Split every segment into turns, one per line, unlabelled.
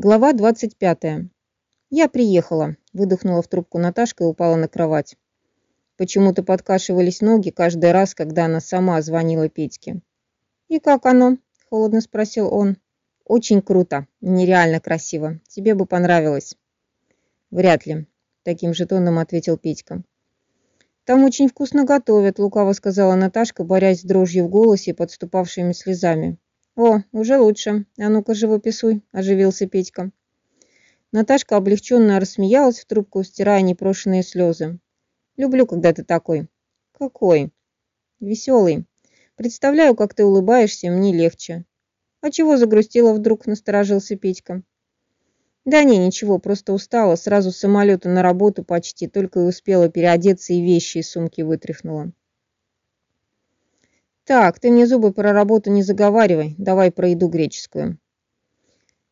Глава 25. «Я приехала», – выдохнула в трубку Наташка и упала на кровать. Почему-то подкашивались ноги каждый раз, когда она сама звонила Петьке. «И как оно?» – холодно спросил он. «Очень круто, нереально красиво. Тебе бы понравилось». «Вряд ли», – таким же тоном ответил Петька. «Там очень вкусно готовят», – лукаво сказала Наташка, борясь с дрожью в голосе и подступавшими слезами. «О, уже лучше. А ну-ка, живописуй», – оживился Петька. Наташка облегченно рассмеялась в трубку, стирая непрошенные слезы. «Люблю, когда ты такой». «Какой?» «Веселый. Представляю, как ты улыбаешься, мне легче». «А чего загрустила вдруг?» – насторожился Петька. «Да не, ничего, просто устала. Сразу с самолета на работу почти, только и успела переодеться и вещи из сумки вытряхнула». Так, ты мне зубы про работу не заговаривай, давай про еду греческую.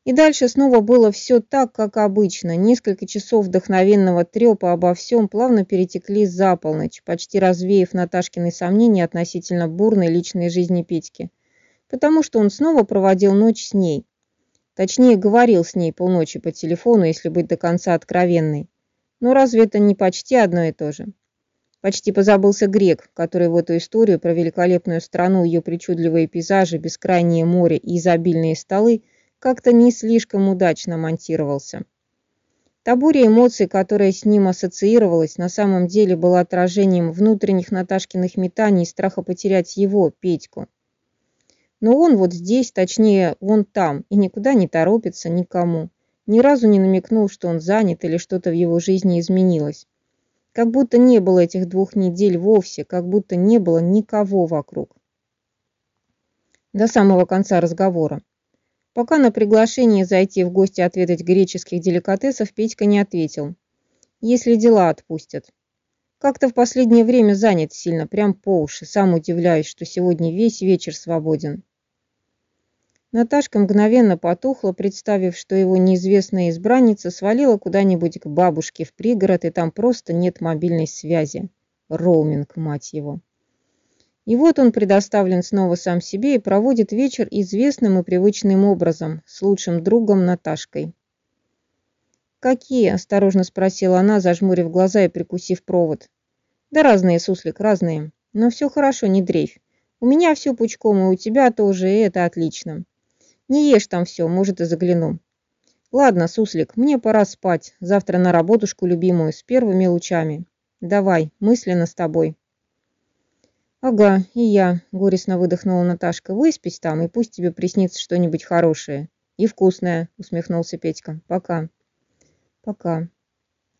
И дальше снова было все так, как обычно. Несколько часов вдохновенного трепа обо всем плавно перетекли за полночь, почти развеяв Наташкины сомнения относительно бурной личной жизни Петьки. Потому что он снова проводил ночь с ней. Точнее, говорил с ней полночи по телефону, если быть до конца откровенной. Но разве это не почти одно и то же? Почти позабылся грек, который в эту историю про великолепную страну, ее причудливые пейзажи, бескрайнее море и изобильные столы как-то не слишком удачно монтировался. Та буря эмоций, которая с ним ассоциировалась, на самом деле была отражением внутренних Наташкиных метаний и страха потерять его, Петьку. Но он вот здесь, точнее, он там, и никуда не торопится никому. Ни разу не намекнул, что он занят или что-то в его жизни изменилось. Как будто не было этих двух недель вовсе, как будто не было никого вокруг. До самого конца разговора. Пока на приглашение зайти в гости отведать греческих деликатесов Петька не ответил. Если дела отпустят. Как-то в последнее время занят сильно, прям по уши. Сам удивляюсь, что сегодня весь вечер свободен. Наташка мгновенно потухла, представив, что его неизвестная избранница свалила куда-нибудь к бабушке в пригород, и там просто нет мобильной связи. Роуминг, мать его. И вот он предоставлен снова сам себе и проводит вечер известным и привычным образом, с лучшим другом Наташкой. «Какие?» – осторожно спросила она, зажмурив глаза и прикусив провод. «Да разные, суслик, разные. Но все хорошо, не дрейфь. У меня все пучком, и у тебя тоже, и это отлично. Не ешь там все, может и загляну. Ладно, суслик, мне пора спать. Завтра на работушку любимую с первыми лучами. Давай, мысленно с тобой. Ага, и я, горестно выдохнула Наташка. Выспись там, и пусть тебе приснится что-нибудь хорошее. И вкусное, усмехнулся Петька. Пока. Пока.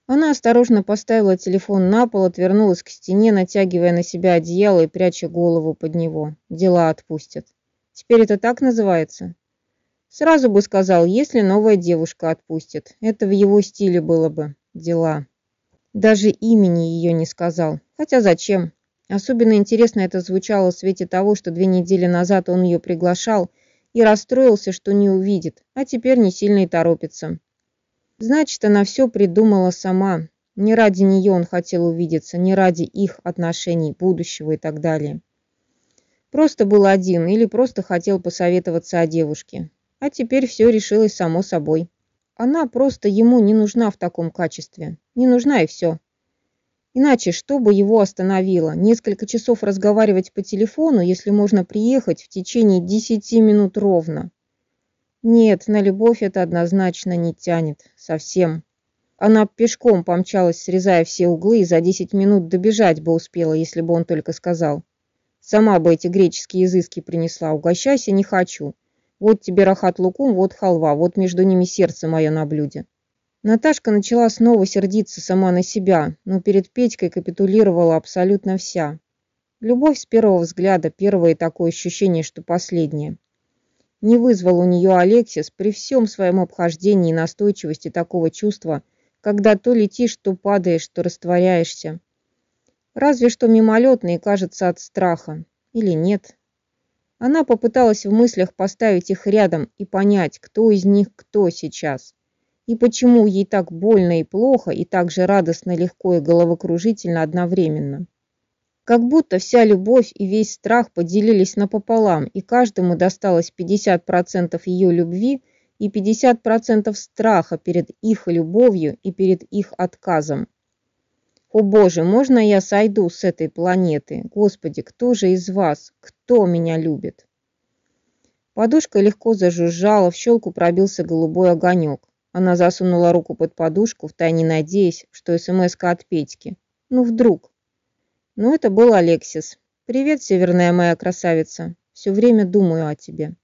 Она осторожно поставила телефон на пол, отвернулась к стене, натягивая на себя одеяло и пряча голову под него. Дела отпустят. Теперь это так называется? Сразу бы сказал, если новая девушка отпустит. Это в его стиле было бы. Дела. Даже имени ее не сказал. Хотя зачем? Особенно интересно это звучало в свете того, что две недели назад он ее приглашал и расстроился, что не увидит, а теперь не сильно и торопится. Значит, она все придумала сама. Не ради нее он хотел увидеться, не ради их отношений, будущего и так далее. Просто был один или просто хотел посоветоваться о девушке. А теперь все решилось само собой. Она просто ему не нужна в таком качестве. Не нужна и все. Иначе что бы его остановило? Несколько часов разговаривать по телефону, если можно приехать в течение десяти минут ровно. Нет, на любовь это однозначно не тянет. Совсем. Она пешком помчалась, срезая все углы, и за десять минут добежать бы успела, если бы он только сказал. Сама бы эти греческие изыски принесла. Угощайся, не хочу. Вот тебе рахат лукум, вот халва, вот между ними сердце мое на блюде. Наташка начала снова сердиться сама на себя, но перед Петькой капитулировала абсолютно вся. Любовь с первого взгляда, первое такое ощущение, что последнее. Не вызвал у нее Алексис при всем своем обхождении и настойчивости такого чувства, когда то летишь, то падаешь, то растворяешься. Разве что мимолетно и кажется от страха. Или нет? Она попыталась в мыслях поставить их рядом и понять, кто из них кто сейчас. И почему ей так больно и плохо, и так же радостно, легко и головокружительно одновременно. Как будто вся любовь и весь страх поделились напополам, и каждому досталось 50% ее любви и 50% страха перед их любовью и перед их отказом. О боже, можно я сойду с этой планеты? Господи, кто же из вас, кто меня любит? Подушка легко зажужжала, в щелку пробился голубой огонек. Она засунула руку под подушку, втайне надеясь, что смс от Петьки. Ну, вдруг. Ну, это был Алексис. «Привет, северная моя красавица. Все время думаю о тебе».